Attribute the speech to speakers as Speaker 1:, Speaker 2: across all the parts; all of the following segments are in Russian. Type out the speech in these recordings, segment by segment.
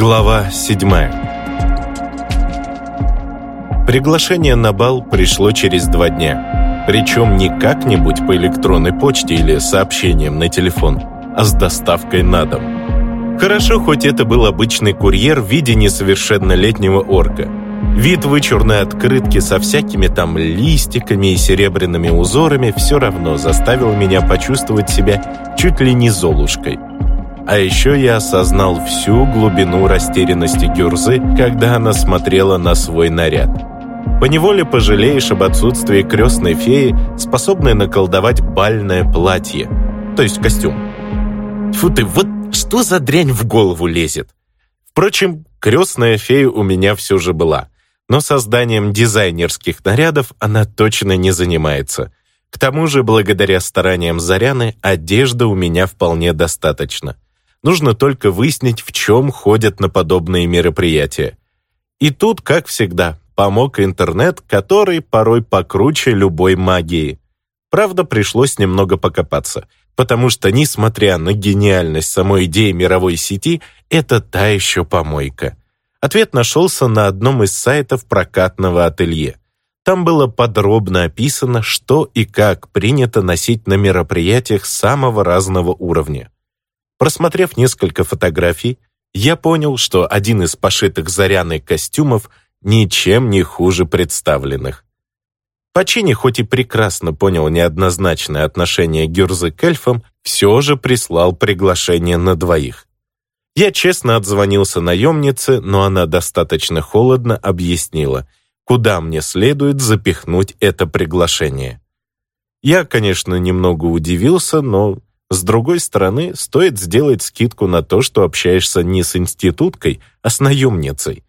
Speaker 1: Глава 7 Приглашение на бал пришло через два дня. Причем не как-нибудь по электронной почте или сообщением на телефон, а с доставкой на дом. Хорошо, хоть это был обычный курьер в виде несовершеннолетнего орка. Вид вычурной открытки со всякими там листиками и серебряными узорами все равно заставил меня почувствовать себя чуть ли не золушкой. А еще я осознал всю глубину растерянности Гюрзы, когда она смотрела на свой наряд. Поневоле пожалеешь об отсутствии крестной феи, способной наколдовать бальное платье, то есть костюм. Фу ты, вот что за дрянь в голову лезет? Впрочем, крестная фея у меня все же была, но созданием дизайнерских нарядов она точно не занимается. К тому же, благодаря стараниям Заряны, одежды у меня вполне достаточно – Нужно только выяснить, в чем ходят на подобные мероприятия. И тут, как всегда, помог интернет, который порой покруче любой магии. Правда, пришлось немного покопаться, потому что, несмотря на гениальность самой идеи мировой сети, это та еще помойка. Ответ нашелся на одном из сайтов прокатного ателье. Там было подробно описано, что и как принято носить на мероприятиях самого разного уровня. Просмотрев несколько фотографий, я понял, что один из пошитых Заряной костюмов ничем не хуже представленных. Пачини хоть и прекрасно понял неоднозначное отношение Гюрзы к эльфам, все же прислал приглашение на двоих. Я честно отзвонился наемнице, но она достаточно холодно объяснила, куда мне следует запихнуть это приглашение. Я, конечно, немного удивился, но с другой стороны, стоит сделать скидку на то, что общаешься не с институткой, а с наемницей.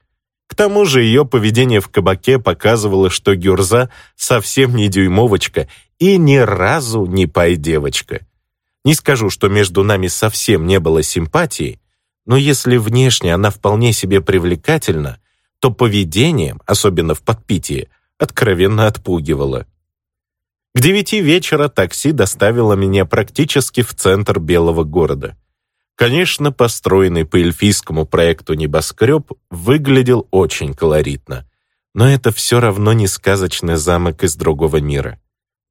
Speaker 1: К тому же ее поведение в кабаке показывало, что Гюрза совсем не дюймовочка и ни разу не пай-девочка. Не скажу, что между нами совсем не было симпатии, но если внешне она вполне себе привлекательна, то поведением, особенно в подпитии, откровенно отпугивала. К девяти вечера такси доставило меня практически в центр Белого города. Конечно, построенный по эльфийскому проекту небоскреб выглядел очень колоритно, но это все равно не сказочный замок из другого мира.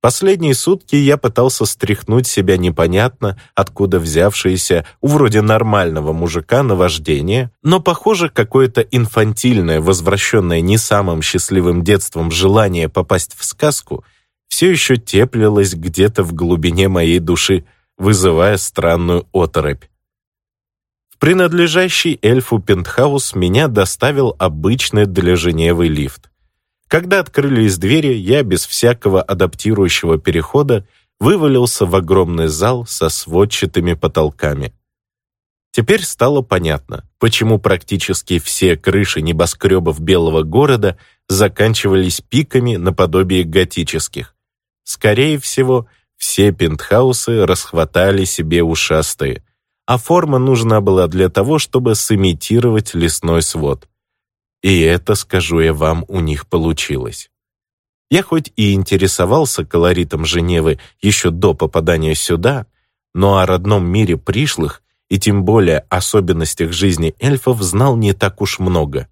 Speaker 1: Последние сутки я пытался стряхнуть себя непонятно, откуда взявшееся у вроде нормального мужика наваждение, но, похоже, какое-то инфантильное, возвращенное не самым счастливым детством желание попасть в сказку — все еще теплилась где-то в глубине моей души, вызывая странную оторопь. В принадлежащий эльфу пентхаус меня доставил обычный для Женевы лифт. Когда открылись двери, я без всякого адаптирующего перехода вывалился в огромный зал со сводчатыми потолками. Теперь стало понятно, почему практически все крыши небоскребов Белого города заканчивались пиками наподобие готических, Скорее всего, все пентхаусы расхватали себе ушастые, а форма нужна была для того, чтобы сымитировать лесной свод. И это, скажу я вам, у них получилось. Я хоть и интересовался колоритом Женевы еще до попадания сюда, но о родном мире пришлых и тем более особенностях жизни эльфов знал не так уж много.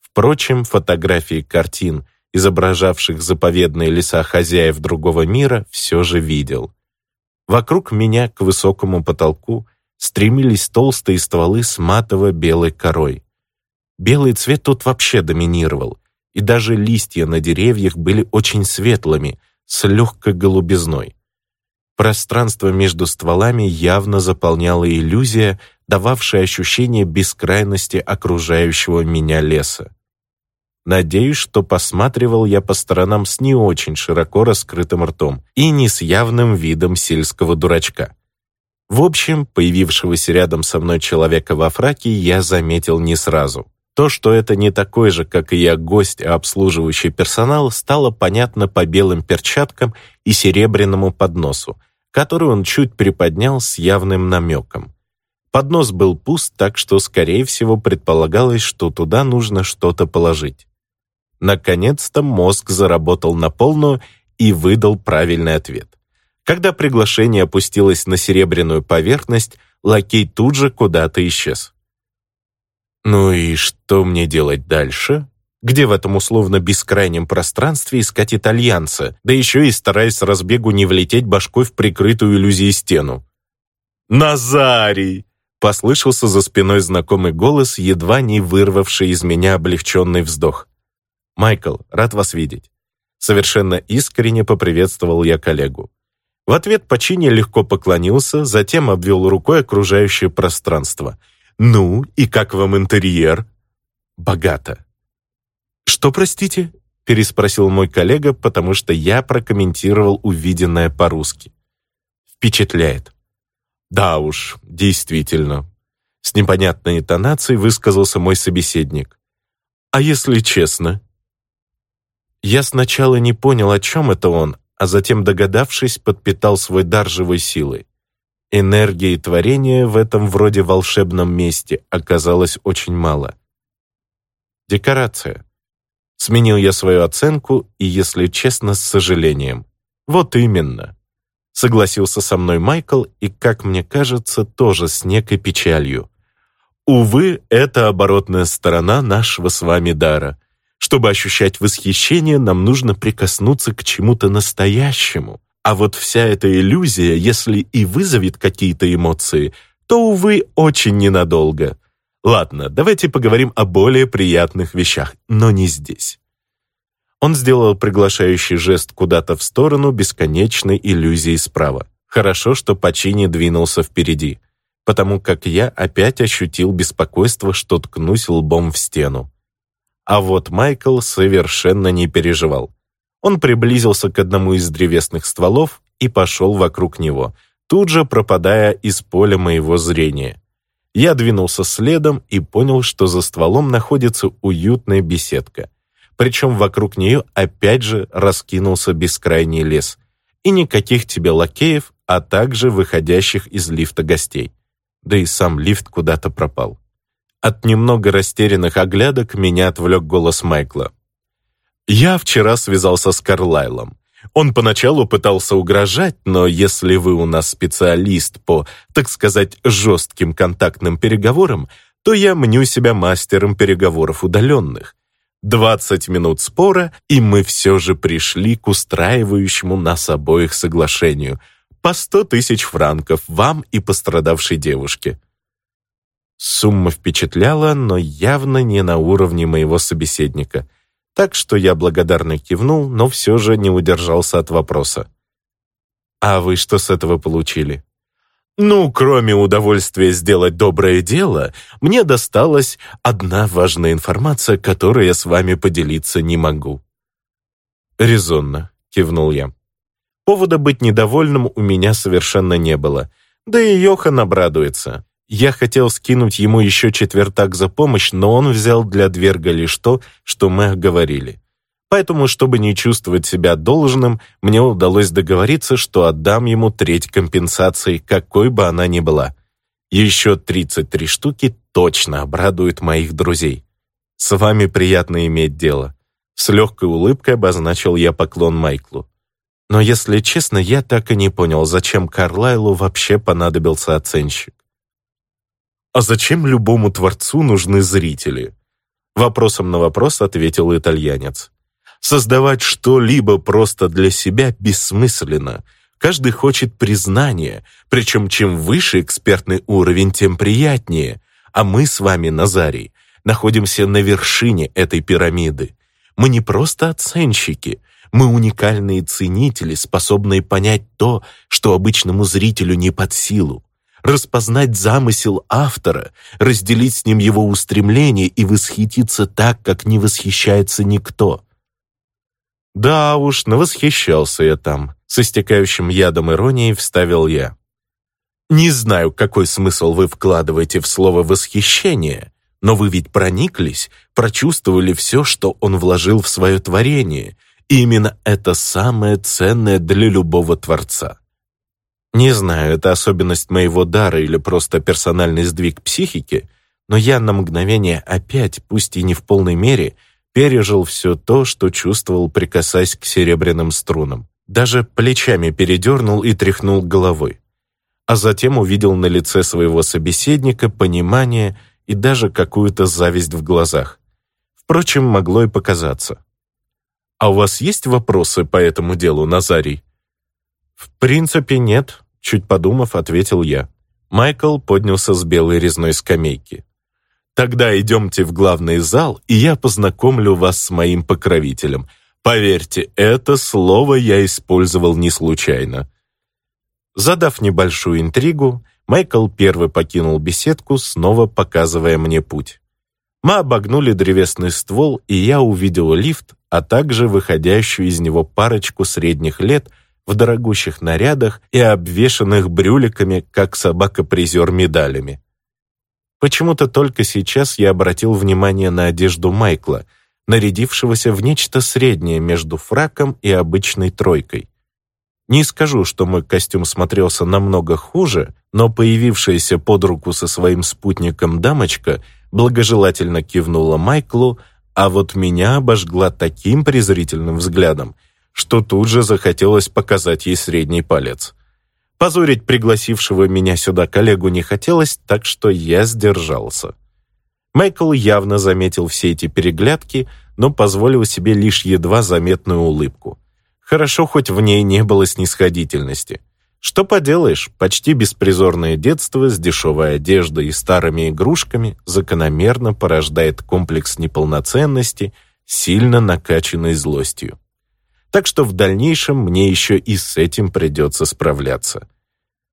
Speaker 1: Впрочем, фотографии картин изображавших заповедные леса хозяев другого мира, все же видел. Вокруг меня к высокому потолку стремились толстые стволы с матово-белой корой. Белый цвет тут вообще доминировал, и даже листья на деревьях были очень светлыми, с легкой голубизной. Пространство между стволами явно заполняла иллюзия, дававшая ощущение бескрайности окружающего меня леса. Надеюсь, что посматривал я по сторонам с не очень широко раскрытым ртом и не с явным видом сельского дурачка. В общем, появившегося рядом со мной человека во фраке я заметил не сразу. То, что это не такой же, как и я, гость, а обслуживающий персонал, стало понятно по белым перчаткам и серебряному подносу, который он чуть приподнял с явным намеком. Поднос был пуст, так что, скорее всего, предполагалось, что туда нужно что-то положить. Наконец-то мозг заработал на полную и выдал правильный ответ. Когда приглашение опустилось на серебряную поверхность, лакей тут же куда-то исчез. Ну и что мне делать дальше? Где в этом условно бескрайнем пространстве искать итальянца, да еще и стараясь с разбегу не влететь башкой в прикрытую иллюзией стену? «Назарий!» — послышался за спиной знакомый голос, едва не вырвавший из меня облегченный вздох. «Майкл, рад вас видеть». Совершенно искренне поприветствовал я коллегу. В ответ Пачини легко поклонился, затем обвел рукой окружающее пространство. «Ну, и как вам интерьер?» «Богато». «Что, простите?» — переспросил мой коллега, потому что я прокомментировал увиденное по-русски. «Впечатляет». «Да уж, действительно». С непонятной интонацией высказался мой собеседник. «А если честно?» Я сначала не понял, о чем это он, а затем, догадавшись, подпитал свой дар живой силой. Энергии творения в этом вроде волшебном месте оказалось очень мало. Декорация. Сменил я свою оценку и, если честно, с сожалением. Вот именно. Согласился со мной Майкл и, как мне кажется, тоже с некой печалью. Увы, это оборотная сторона нашего с вами дара. Чтобы ощущать восхищение, нам нужно прикоснуться к чему-то настоящему. А вот вся эта иллюзия, если и вызовет какие-то эмоции, то, увы, очень ненадолго. Ладно, давайте поговорим о более приятных вещах, но не здесь. Он сделал приглашающий жест куда-то в сторону бесконечной иллюзии справа. Хорошо, что Пачини двинулся впереди, потому как я опять ощутил беспокойство, что ткнусь лбом в стену. А вот Майкл совершенно не переживал. Он приблизился к одному из древесных стволов и пошел вокруг него, тут же пропадая из поля моего зрения. Я двинулся следом и понял, что за стволом находится уютная беседка. Причем вокруг нее опять же раскинулся бескрайний лес. И никаких тебе лакеев, а также выходящих из лифта гостей. Да и сам лифт куда-то пропал. От немного растерянных оглядок меня отвлек голос Майкла. «Я вчера связался с Карлайлом. Он поначалу пытался угрожать, но если вы у нас специалист по, так сказать, жестким контактным переговорам, то я мню себя мастером переговоров удаленных. Двадцать минут спора, и мы все же пришли к устраивающему нас обоих соглашению. По сто тысяч франков вам и пострадавшей девушке. Сумма впечатляла, но явно не на уровне моего собеседника. Так что я благодарно кивнул, но все же не удержался от вопроса. «А вы что с этого получили?» «Ну, кроме удовольствия сделать доброе дело, мне досталась одна важная информация, которой я с вами поделиться не могу». «Резонно», — кивнул я. Повода быть недовольным у меня совершенно не было. Да и Йохан обрадуется. Я хотел скинуть ему еще четвертак за помощь, но он взял для Дверга лишь то, что мы оговорили. Поэтому, чтобы не чувствовать себя должным, мне удалось договориться, что отдам ему треть компенсации, какой бы она ни была. Еще 33 штуки точно обрадуют моих друзей. С вами приятно иметь дело. С легкой улыбкой обозначил я поклон Майклу. Но, если честно, я так и не понял, зачем Карлайлу вообще понадобился оценщик. «А зачем любому творцу нужны зрители?» Вопросом на вопрос ответил итальянец. «Создавать что-либо просто для себя бессмысленно. Каждый хочет признания, причем чем выше экспертный уровень, тем приятнее. А мы с вами, Назарий, находимся на вершине этой пирамиды. Мы не просто оценщики, мы уникальные ценители, способные понять то, что обычному зрителю не под силу распознать замысел автора, разделить с ним его устремление и восхититься так, как не восхищается никто. Да уж, навосхищался я там, с истекающим ядом иронии вставил я. Не знаю, какой смысл вы вкладываете в слово «восхищение», но вы ведь прониклись, прочувствовали все, что он вложил в свое творение, и именно это самое ценное для любого творца. Не знаю, это особенность моего дара или просто персональный сдвиг психики, но я на мгновение опять, пусть и не в полной мере, пережил все то, что чувствовал, прикасаясь к серебряным струнам. Даже плечами передернул и тряхнул головой. А затем увидел на лице своего собеседника понимание и даже какую-то зависть в глазах. Впрочем, могло и показаться. «А у вас есть вопросы по этому делу, Назарий?» «В принципе, нет», — чуть подумав, ответил я. Майкл поднялся с белой резной скамейки. «Тогда идемте в главный зал, и я познакомлю вас с моим покровителем. Поверьте, это слово я использовал не случайно». Задав небольшую интригу, Майкл первый покинул беседку, снова показывая мне путь. Мы обогнули древесный ствол, и я увидел лифт, а также выходящую из него парочку средних лет в дорогущих нарядах и обвешанных брюликами, как собака-призер медалями. Почему-то только сейчас я обратил внимание на одежду Майкла, нарядившегося в нечто среднее между фраком и обычной тройкой. Не скажу, что мой костюм смотрелся намного хуже, но появившаяся под руку со своим спутником дамочка благожелательно кивнула Майклу, а вот меня обожгла таким презрительным взглядом, что тут же захотелось показать ей средний палец. Позорить пригласившего меня сюда коллегу не хотелось, так что я сдержался. Майкл явно заметил все эти переглядки, но позволил себе лишь едва заметную улыбку. Хорошо, хоть в ней не было снисходительности. Что поделаешь, почти беспризорное детство с дешевой одеждой и старыми игрушками закономерно порождает комплекс неполноценности, сильно накачанной злостью. Так что в дальнейшем мне еще и с этим придется справляться.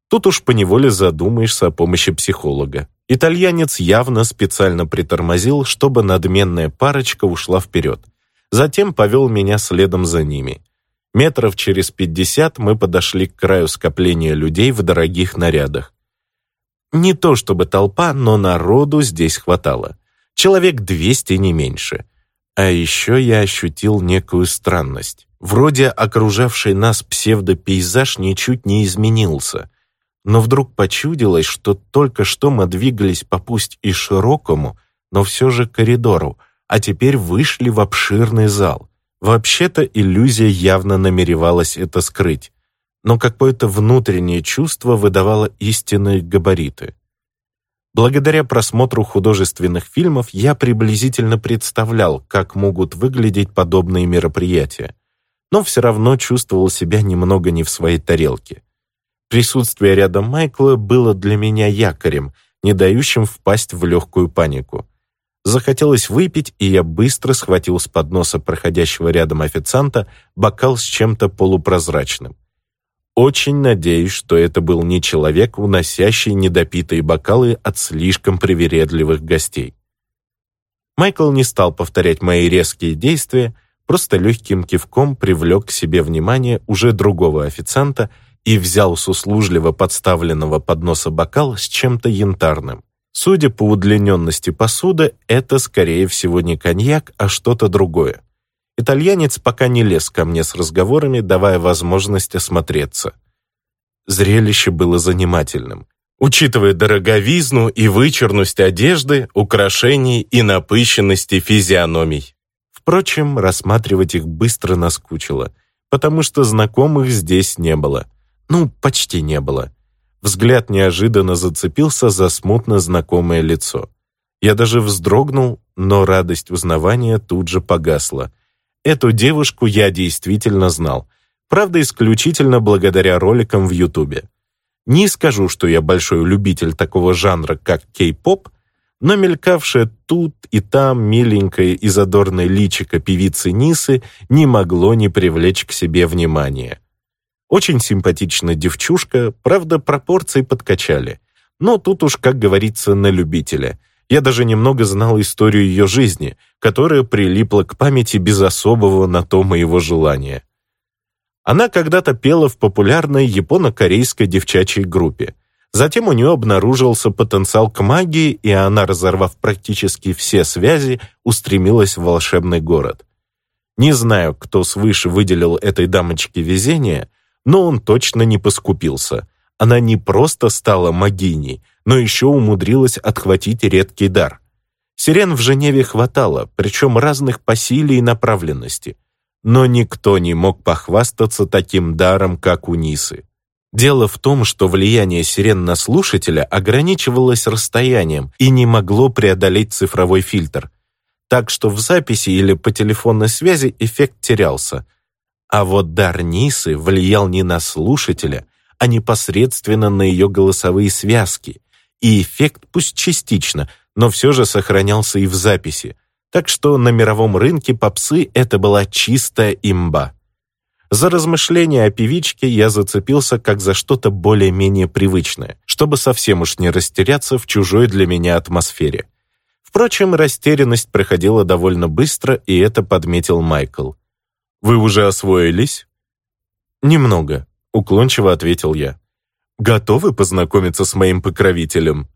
Speaker 1: Тут уж поневоле задумаешься о помощи психолога. Итальянец явно специально притормозил, чтобы надменная парочка ушла вперед. Затем повел меня следом за ними – Метров через пятьдесят мы подошли к краю скопления людей в дорогих нарядах. Не то чтобы толпа, но народу здесь хватало. Человек двести не меньше. А еще я ощутил некую странность. Вроде окружавший нас псевдопейзаж ничуть не изменился. Но вдруг почудилось, что только что мы двигались по пусть и широкому, но все же коридору, а теперь вышли в обширный зал. Вообще-то иллюзия явно намеревалась это скрыть, но какое-то внутреннее чувство выдавало истинные габариты. Благодаря просмотру художественных фильмов я приблизительно представлял, как могут выглядеть подобные мероприятия, но все равно чувствовал себя немного не в своей тарелке. Присутствие рядом Майкла было для меня якорем, не дающим впасть в легкую панику. Захотелось выпить, и я быстро схватил с подноса проходящего рядом официанта бокал с чем-то полупрозрачным. Очень надеюсь, что это был не человек, уносящий недопитые бокалы от слишком привередливых гостей. Майкл не стал повторять мои резкие действия, просто легким кивком привлек к себе внимание уже другого официанта и взял с услужливо подставленного подноса бокал с чем-то янтарным. Судя по удлиненности посуды, это, скорее всего, не коньяк, а что-то другое. Итальянец пока не лез ко мне с разговорами, давая возможность осмотреться. Зрелище было занимательным. Учитывая дороговизну и вычурность одежды, украшений и напыщенности физиономий. Впрочем, рассматривать их быстро наскучило, потому что знакомых здесь не было. Ну, почти не было. Взгляд неожиданно зацепился за смутно знакомое лицо. Я даже вздрогнул, но радость узнавания тут же погасла. Эту девушку я действительно знал. Правда, исключительно благодаря роликам в Ютубе. Не скажу, что я большой любитель такого жанра, как кей-поп, но мелькавшая тут и там миленькая и задорная личико певицы Нисы не могло не привлечь к себе внимания. Очень симпатичная девчушка, правда, пропорции подкачали. Но тут уж, как говорится, на любителя. Я даже немного знал историю ее жизни, которая прилипла к памяти без особого на то моего желания. Она когда-то пела в популярной японо-корейской девчачьей группе. Затем у нее обнаружился потенциал к магии, и она, разорвав практически все связи, устремилась в волшебный город. Не знаю, кто свыше выделил этой дамочке везение, но он точно не поскупился. Она не просто стала могиней, но еще умудрилась отхватить редкий дар. Сирен в Женеве хватало, причем разных по силе и направленности. Но никто не мог похвастаться таким даром, как у Нисы. Дело в том, что влияние сирен на слушателя ограничивалось расстоянием и не могло преодолеть цифровой фильтр. Так что в записи или по телефонной связи эффект терялся. А вот дар Нисы влиял не на слушателя, а непосредственно на ее голосовые связки. И эффект, пусть частично, но все же сохранялся и в записи. Так что на мировом рынке попсы это была чистая имба. За размышления о певичке я зацепился как за что-то более-менее привычное, чтобы совсем уж не растеряться в чужой для меня атмосфере. Впрочем, растерянность проходила довольно быстро, и это подметил Майкл. «Вы уже освоились?» «Немного», — уклончиво ответил я. «Готовы познакомиться с моим покровителем?»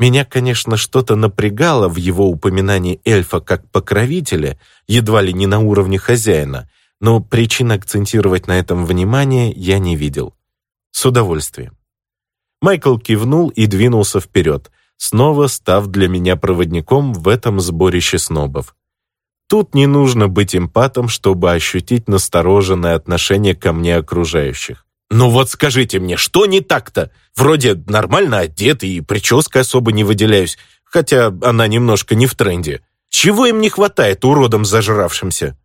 Speaker 1: Меня, конечно, что-то напрягало в его упоминании эльфа как покровителя, едва ли не на уровне хозяина — но причин акцентировать на этом внимание я не видел. С удовольствием. Майкл кивнул и двинулся вперед, снова став для меня проводником в этом сборище снобов. Тут не нужно быть эмпатом, чтобы ощутить настороженное отношение ко мне окружающих. «Ну вот скажите мне, что не так-то? Вроде нормально одет и прической особо не выделяюсь, хотя она немножко не в тренде. Чего им не хватает уродом зажравшимся?»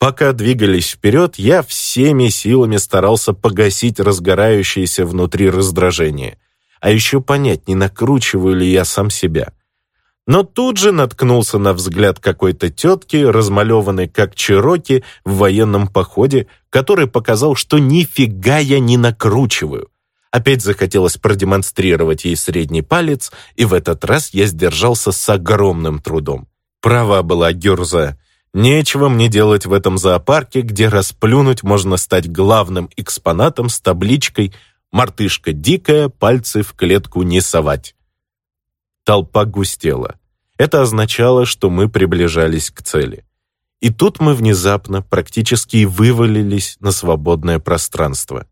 Speaker 1: Пока двигались вперед, я всеми силами старался погасить разгорающееся внутри раздражение, а еще понять, не накручиваю ли я сам себя. Но тут же наткнулся на взгляд какой-то тетки, размалеванной как чероки в военном походе, который показал, что нифига я не накручиваю. Опять захотелось продемонстрировать ей средний палец, и в этот раз я сдержался с огромным трудом. Права была Герза. Нечего мне делать в этом зоопарке, где расплюнуть можно стать главным экспонатом с табличкой «Мартышка дикая, пальцы в клетку не совать». Толпа густела. Это означало, что мы приближались к цели. И тут мы внезапно практически вывалились на свободное пространство.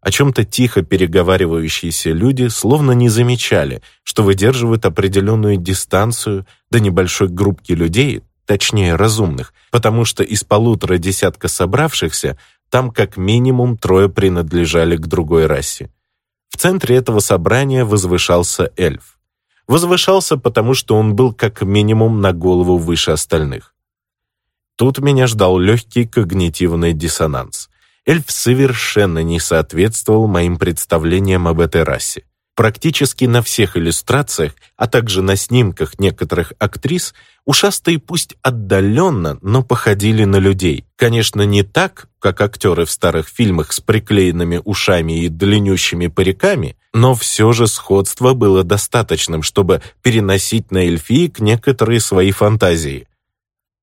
Speaker 1: О чем-то тихо переговаривающиеся люди словно не замечали, что выдерживают определенную дистанцию до небольшой группки людей, точнее разумных, потому что из полутора десятка собравшихся там как минимум трое принадлежали к другой расе. В центре этого собрания возвышался эльф. Возвышался, потому что он был как минимум на голову выше остальных. Тут меня ждал легкий когнитивный диссонанс. Эльф совершенно не соответствовал моим представлениям об этой расе. Практически на всех иллюстрациях, а также на снимках некоторых актрис, ушастые пусть отдаленно, но походили на людей. Конечно, не так, как актеры в старых фильмах с приклеенными ушами и длиннющими париками, но все же сходство было достаточным, чтобы переносить на эльфиек некоторые свои фантазии.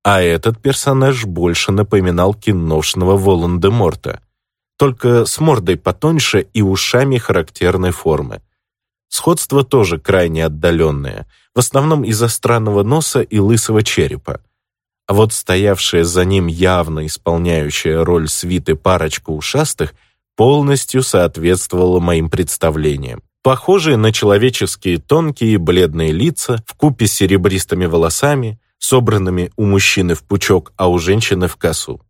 Speaker 1: А этот персонаж больше напоминал киношного Волан-де-Морта, только с мордой потоньше и ушами характерной формы. Сходство тоже крайне отдаленное, в основном из-за странного носа и лысого черепа. А вот стоявшая за ним явно исполняющая роль свиты парочка ушастых полностью соответствовала моим представлениям. Похожие на человеческие тонкие бледные лица в купе с серебристыми волосами, собранными у мужчины в пучок, а у женщины в косу.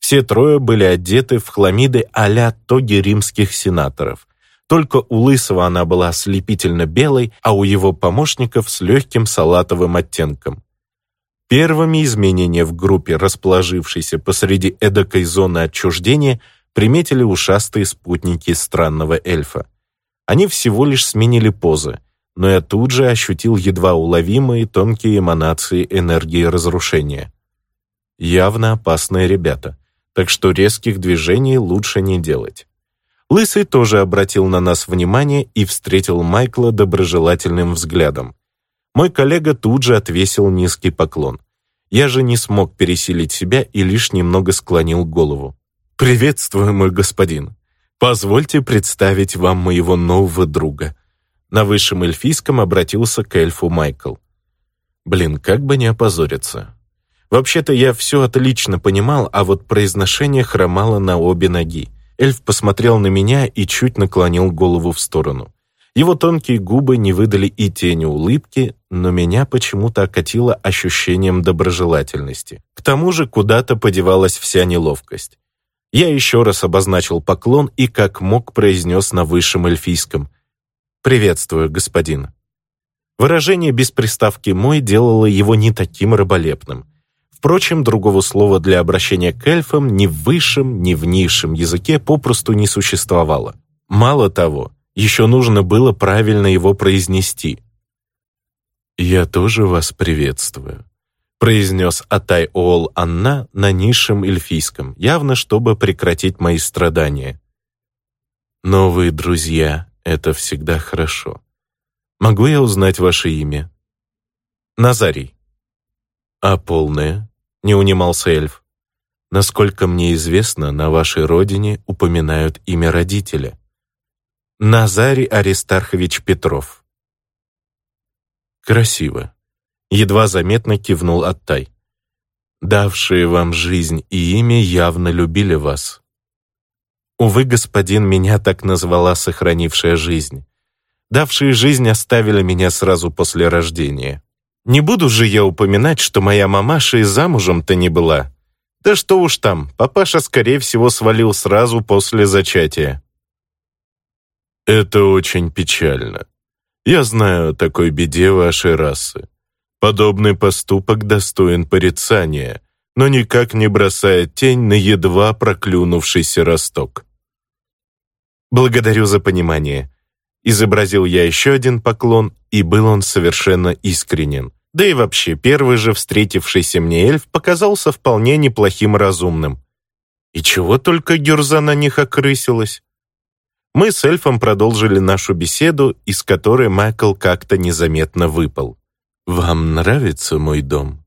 Speaker 1: Все трое были одеты в хламиды а-ля тоги римских сенаторов – только у Лысого она была ослепительно белой, а у его помощников с легким салатовым оттенком. Первыми изменения в группе, расположившейся посреди эдакой зоны отчуждения, приметили ушастые спутники странного эльфа. Они всего лишь сменили позы, но я тут же ощутил едва уловимые тонкие эманации энергии разрушения. Явно опасные ребята, так что резких движений лучше не делать. Лысый тоже обратил на нас внимание и встретил Майкла доброжелательным взглядом. Мой коллега тут же отвесил низкий поклон. Я же не смог пересилить себя и лишь немного склонил голову. «Приветствую, мой господин. Позвольте представить вам моего нового друга». На высшем эльфийском обратился к эльфу Майкл. Блин, как бы не опозориться. Вообще-то я все отлично понимал, а вот произношение хромало на обе ноги. Эльф посмотрел на меня и чуть наклонил голову в сторону. Его тонкие губы не выдали и тени улыбки, но меня почему-то окатило ощущением доброжелательности. К тому же куда-то подевалась вся неловкость. Я еще раз обозначил поклон и как мог произнес на высшем эльфийском. «Приветствую, господин». Выражение без приставки «мой» делало его не таким раболепным. Впрочем, другого слова для обращения к эльфам ни в высшем, ни в низшем языке попросту не существовало. Мало того, еще нужно было правильно его произнести. «Я тоже вас приветствую», произнес Атай Оол Анна на низшем эльфийском, явно чтобы прекратить мои страдания. «Новые друзья — это всегда хорошо. Могу я узнать ваше имя?» «Назарий». «А полное?» — не унимался эльф. «Насколько мне известно, на вашей родине упоминают имя родителя». «Назарий Аристархович Петров». «Красиво едва заметно кивнул Аттай. «Давшие вам жизнь и имя явно любили вас». Увы, господин, меня так назвала сохранившая жизнь. Давшие жизнь оставили меня сразу после рождения. Не буду же я упоминать, что моя мамаша и замужем-то не была. Да что уж там, папаша, скорее всего, свалил сразу после зачатия. Это очень печально. Я знаю о такой беде вашей расы. Подобный поступок достоин порицания, но никак не бросает тень на едва проклюнувшийся росток. «Благодарю за понимание», Изобразил я еще один поклон, и был он совершенно искренен. Да и вообще, первый же встретившийся мне эльф показался вполне неплохим разумным. И чего только Гюрза на них окрысилась. Мы с эльфом продолжили нашу беседу, из которой Майкл как-то незаметно выпал. «Вам нравится мой дом?»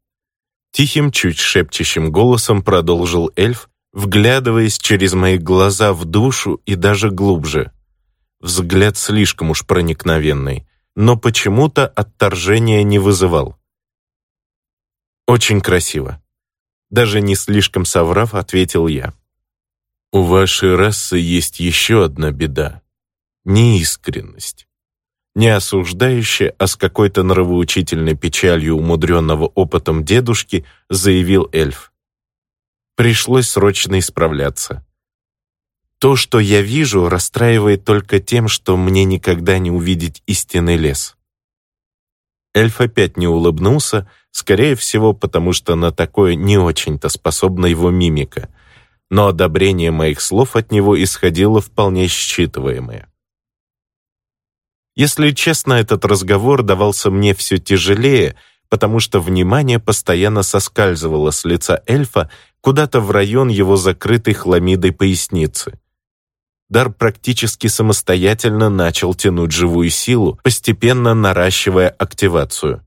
Speaker 1: Тихим, чуть шепчущим голосом продолжил эльф, вглядываясь через мои глаза в душу и даже глубже. Взгляд слишком уж проникновенный, но почему-то отторжения не вызывал. «Очень красиво», даже не слишком соврав, ответил я. «У вашей расы есть еще одна беда — неискренность не осуждающе, а с какой-то нравоучительной печалью умудренного опытом дедушки, заявил эльф. Пришлось срочно исправляться. То, что я вижу, расстраивает только тем, что мне никогда не увидеть истинный лес. Эльф опять не улыбнулся, скорее всего, потому что на такое не очень-то способна его мимика, но одобрение моих слов от него исходило вполне считываемое. Если честно, этот разговор давался мне все тяжелее, потому что внимание постоянно соскальзывало с лица эльфа куда-то в район его закрытой хламидой поясницы. Дар практически самостоятельно начал тянуть живую силу, постепенно наращивая активацию.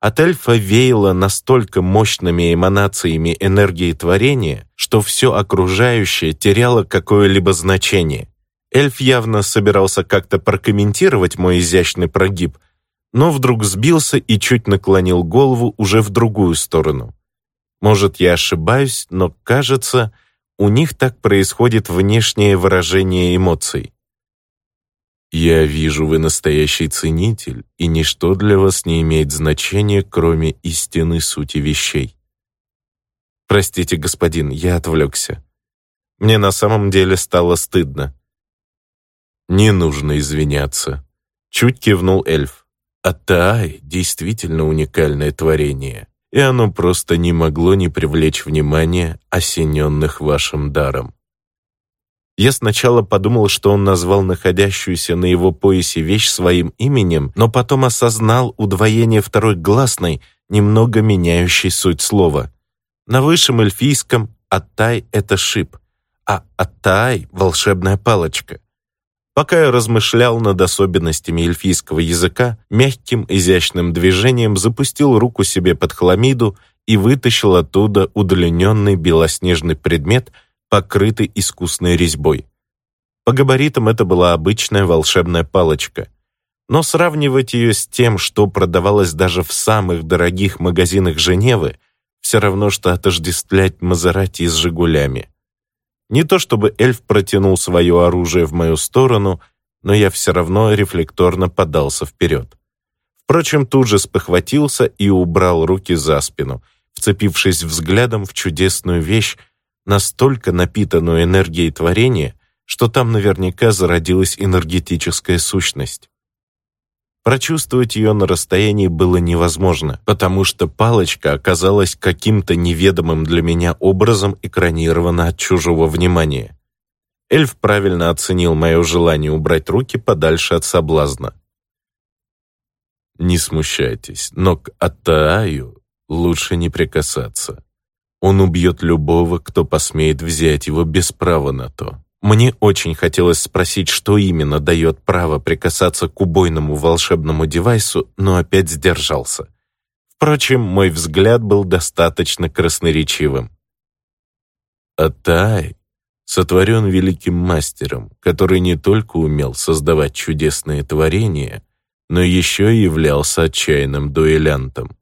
Speaker 1: От эльфа веяло настолько мощными эманациями энергии творения, что все окружающее теряло какое-либо значение. Эльф явно собирался как-то прокомментировать мой изящный прогиб, но вдруг сбился и чуть наклонил голову уже в другую сторону. Может, я ошибаюсь, но, кажется, у них так происходит внешнее выражение эмоций. «Я вижу, вы настоящий ценитель, и ничто для вас не имеет значения, кроме истины сути вещей». «Простите, господин, я отвлекся. Мне на самом деле стало стыдно. «Не нужно извиняться», — чуть кивнул эльф. «Атаай действительно уникальное творение, и оно просто не могло не привлечь внимание осененных вашим даром». Я сначала подумал, что он назвал находящуюся на его поясе вещь своим именем, но потом осознал удвоение второй гласной, немного меняющей суть слова. На высшем эльфийском «Аттай» — это шип, а «Аттай» — волшебная палочка. Пока я размышлял над особенностями эльфийского языка, мягким, изящным движением запустил руку себе под хламиду и вытащил оттуда удлиненный белоснежный предмет, покрытый искусной резьбой. По габаритам это была обычная волшебная палочка. Но сравнивать ее с тем, что продавалось даже в самых дорогих магазинах Женевы, все равно, что отождествлять Мазерати с «Жигулями». Не то чтобы эльф протянул свое оружие в мою сторону, но я все равно рефлекторно подался вперед. Впрочем, тут же спохватился и убрал руки за спину, вцепившись взглядом в чудесную вещь, настолько напитанную энергией творения, что там наверняка зародилась энергетическая сущность. Прочувствовать ее на расстоянии было невозможно, потому что палочка оказалась каким-то неведомым для меня образом экранирована от чужого внимания. Эльф правильно оценил мое желание убрать руки подальше от соблазна. «Не смущайтесь, но к Аттааю лучше не прикасаться. Он убьет любого, кто посмеет взять его без права на то». Мне очень хотелось спросить, что именно дает право прикасаться к убойному волшебному девайсу, но опять сдержался. Впрочем, мой взгляд был достаточно красноречивым. Атай сотворен великим мастером, который не только умел создавать чудесные творения, но еще и являлся отчаянным дуэлянтом.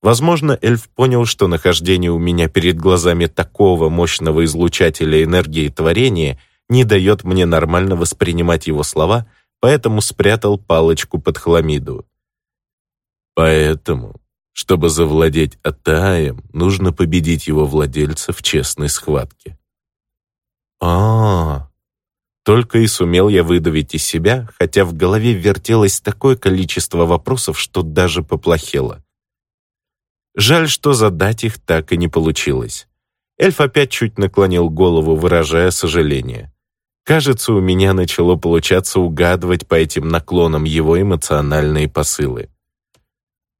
Speaker 1: Возможно, эльф понял, что нахождение у меня перед глазами такого мощного излучателя энергии творения не дает мне нормально воспринимать его слова, поэтому спрятал палочку под хламиду. Поэтому, чтобы завладеть Атааем, нужно победить его владельца в честной схватке. а, -а, -а. Только и сумел я выдавить из себя, хотя в голове вертелось такое количество вопросов, что даже поплохело. Жаль, что задать их так и не получилось. Эльф опять чуть наклонил голову, выражая сожаление. Кажется, у меня начало получаться угадывать по этим наклонам его эмоциональные посылы.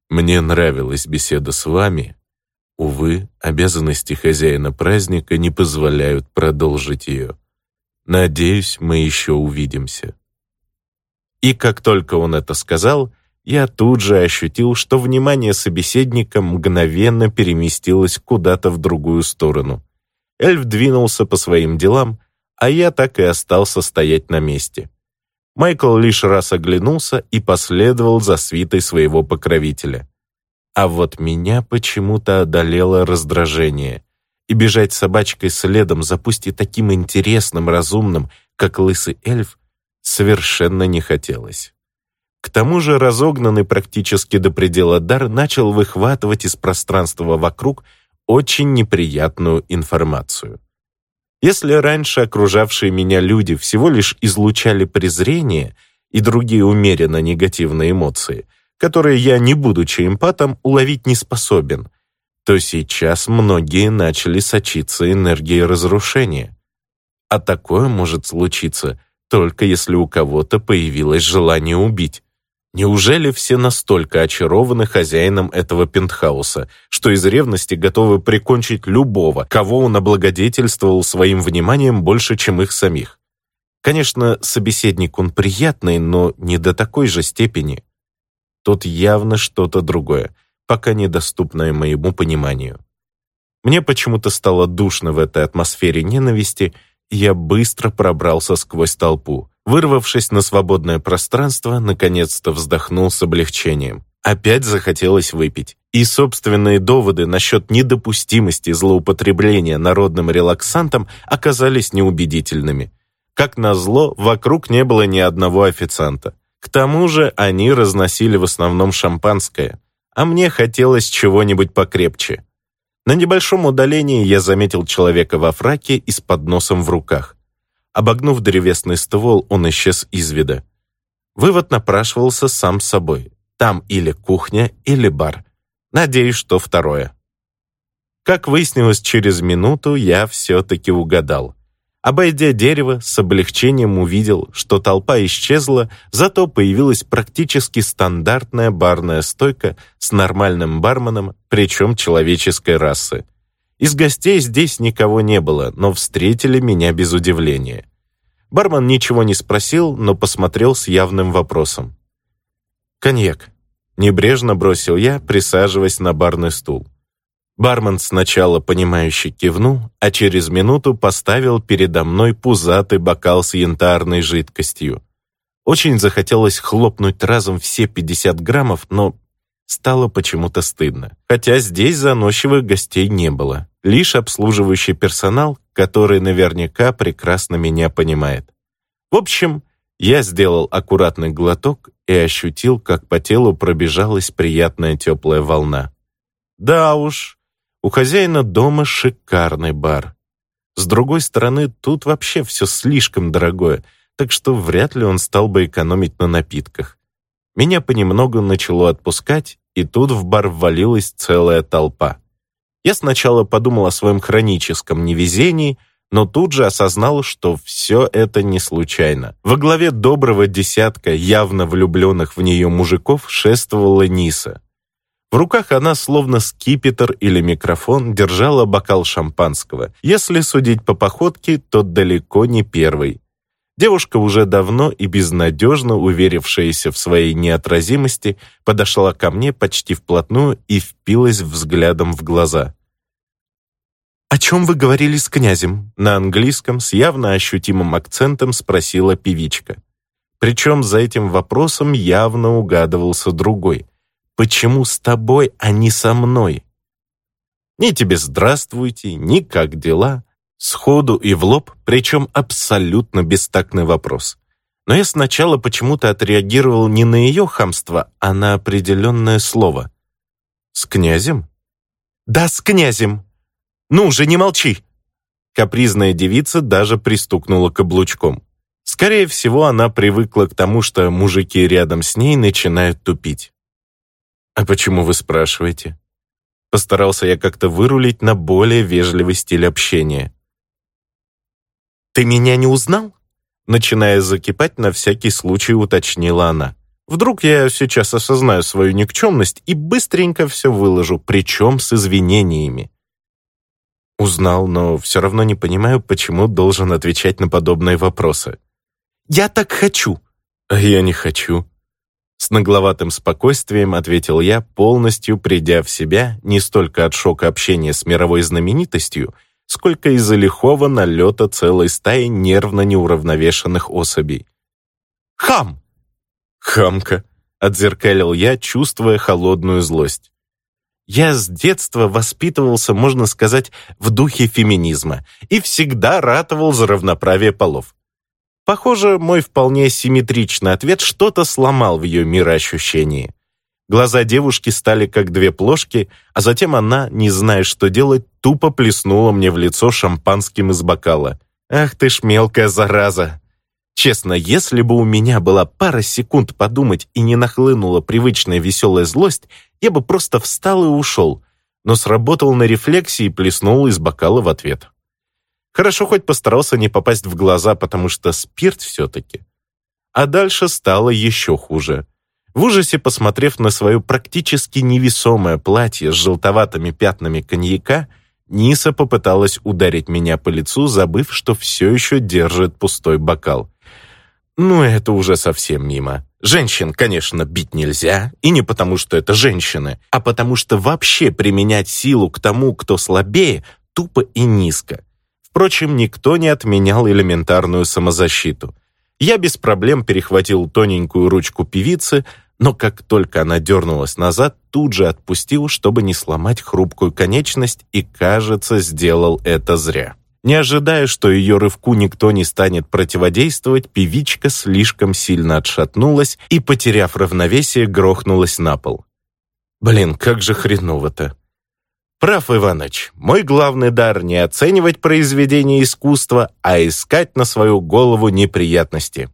Speaker 1: Мне нравилась беседа с вами. Увы, обязанности хозяина праздника не позволяют продолжить ее. Надеюсь, мы еще увидимся. И как только он это сказал, я тут же ощутил, что внимание собеседника мгновенно переместилось куда-то в другую сторону. Эльф двинулся по своим делам, а я так и остался стоять на месте. Майкл лишь раз оглянулся и последовал за свитой своего покровителя. А вот меня почему-то одолело раздражение. И бежать собачкой следом за пусть и таким интересным, разумным, как лысый эльф, совершенно не хотелось. К тому же разогнанный практически до предела дар начал выхватывать из пространства вокруг очень неприятную информацию. Если раньше окружавшие меня люди всего лишь излучали презрение и другие умеренно негативные эмоции, которые я, не будучи эмпатом, уловить не способен, то сейчас многие начали сочиться энергией разрушения. А такое может случиться только если у кого-то появилось желание убить. Неужели все настолько очарованы хозяином этого пентхауса, что из ревности готовы прикончить любого, кого он облагодетельствовал своим вниманием больше, чем их самих? Конечно, собеседник он приятный, но не до такой же степени. Тут явно что-то другое, пока недоступное моему пониманию. Мне почему-то стало душно в этой атмосфере ненависти, и я быстро пробрался сквозь толпу. Вырвавшись на свободное пространство, наконец-то вздохнул с облегчением. Опять захотелось выпить. И собственные доводы насчет недопустимости злоупотребления народным релаксантом оказались неубедительными. Как назло, вокруг не было ни одного официанта. К тому же они разносили в основном шампанское, а мне хотелось чего-нибудь покрепче. На небольшом удалении я заметил человека во фраке и с подносом в руках. Обогнув древесный ствол, он исчез из вида. Вывод напрашивался сам собой. Там или кухня, или бар. Надеюсь, что второе. Как выяснилось через минуту, я все-таки угадал. Обойдя дерево, с облегчением увидел, что толпа исчезла, зато появилась практически стандартная барная стойка с нормальным барменом, причем человеческой расы. Из гостей здесь никого не было, но встретили меня без удивления. Бармен ничего не спросил, но посмотрел с явным вопросом. «Коньяк», — небрежно бросил я, присаживаясь на барный стул. Бармен сначала понимающе кивнул, а через минуту поставил передо мной пузатый бокал с янтарной жидкостью. Очень захотелось хлопнуть разом все 50 граммов, но стало почему-то стыдно. Хотя здесь заносчивых гостей не было лишь обслуживающий персонал, который наверняка прекрасно меня понимает. В общем, я сделал аккуратный глоток и ощутил, как по телу пробежалась приятная теплая волна. Да уж, у хозяина дома шикарный бар. С другой стороны, тут вообще все слишком дорогое, так что вряд ли он стал бы экономить на напитках. Меня понемногу начало отпускать, и тут в бар ввалилась целая толпа. Я сначала подумал о своем хроническом невезении, но тут же осознал, что все это не случайно. Во главе доброго десятка явно влюбленных в нее мужиков шествовала Ниса. В руках она, словно скипетр или микрофон, держала бокал шампанского. Если судить по походке, то далеко не первый. Девушка, уже давно и безнадежно уверившаяся в своей неотразимости, подошла ко мне почти вплотную и впилась взглядом в глаза. «О чем вы говорили с князем?» На английском с явно ощутимым акцентом спросила певичка. Причем за этим вопросом явно угадывался другой. «Почему с тобой, а не со мной?» Ни тебе «здравствуйте», ни «как дела», Сходу и в лоб, причем абсолютно бестактный вопрос. Но я сначала почему-то отреагировал не на ее хамство, а на определенное слово. «С князем?» «Да, с князем!» «Ну уже не молчи!» Капризная девица даже пристукнула каблучком. Скорее всего, она привыкла к тому, что мужики рядом с ней начинают тупить. «А почему вы спрашиваете?» Постарался я как-то вырулить на более вежливый стиль общения. «Ты меня не узнал?» Начиная закипать, на всякий случай уточнила она. «Вдруг я сейчас осознаю свою никчемность и быстренько все выложу, причем с извинениями». Узнал, но все равно не понимаю, почему должен отвечать на подобные вопросы. «Я так хочу!» «А я не хочу!» С нагловатым спокойствием ответил я, полностью придя в себя не столько от шока общения с мировой знаменитостью, сколько из-за лихого налета целой стаи нервно неуравновешенных особей. «Хам!» «Хамка!» — отзеркалил я, чувствуя холодную злость. Я с детства воспитывался, можно сказать, в духе феминизма и всегда ратовал за равноправие полов. Похоже, мой вполне симметричный ответ что-то сломал в ее мироощущении. Глаза девушки стали как две плошки, а затем она, не зная, что делать, тупо плеснула мне в лицо шампанским из бокала. «Ах ты ж мелкая зараза!» Честно, если бы у меня была пара секунд подумать и не нахлынула привычная веселая злость, я бы просто встал и ушел, но сработал на рефлексе и плеснул из бокала в ответ. Хорошо хоть постарался не попасть в глаза, потому что спирт все-таки. А дальше стало еще хуже. В ужасе, посмотрев на свое практически невесомое платье с желтоватыми пятнами коньяка, Ниса попыталась ударить меня по лицу, забыв, что все еще держит пустой бокал. Ну, это уже совсем мимо. Женщин, конечно, бить нельзя, и не потому, что это женщины, а потому что вообще применять силу к тому, кто слабее, тупо и низко. Впрочем, никто не отменял элементарную самозащиту. Я без проблем перехватил тоненькую ручку певицы, но как только она дернулась назад, тут же отпустил, чтобы не сломать хрупкую конечность, и, кажется, сделал это зря. Не ожидая, что ее рывку никто не станет противодействовать, певичка слишком сильно отшатнулась и, потеряв равновесие, грохнулась на пол. Блин, как же хреново-то. Прав, Иваныч, мой главный дар не оценивать произведение искусства, а искать на свою голову неприятности.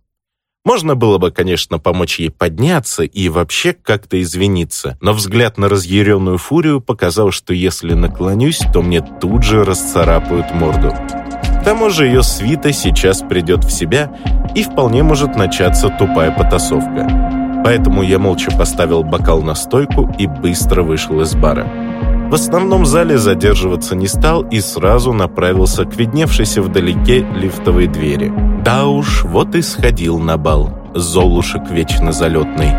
Speaker 1: Можно было бы, конечно, помочь ей подняться и вообще как-то извиниться, но взгляд на разъяренную фурию показал, что если наклонюсь, то мне тут же расцарапают морду. К тому же ее свита сейчас придет в себя, и вполне может начаться тупая потасовка. Поэтому я молча поставил бокал на стойку и быстро вышел из бара. В основном зале задерживаться не стал и сразу направился к видневшейся вдалеке лифтовой двери. Да уж, вот и сходил на бал, золушек вечно залетный.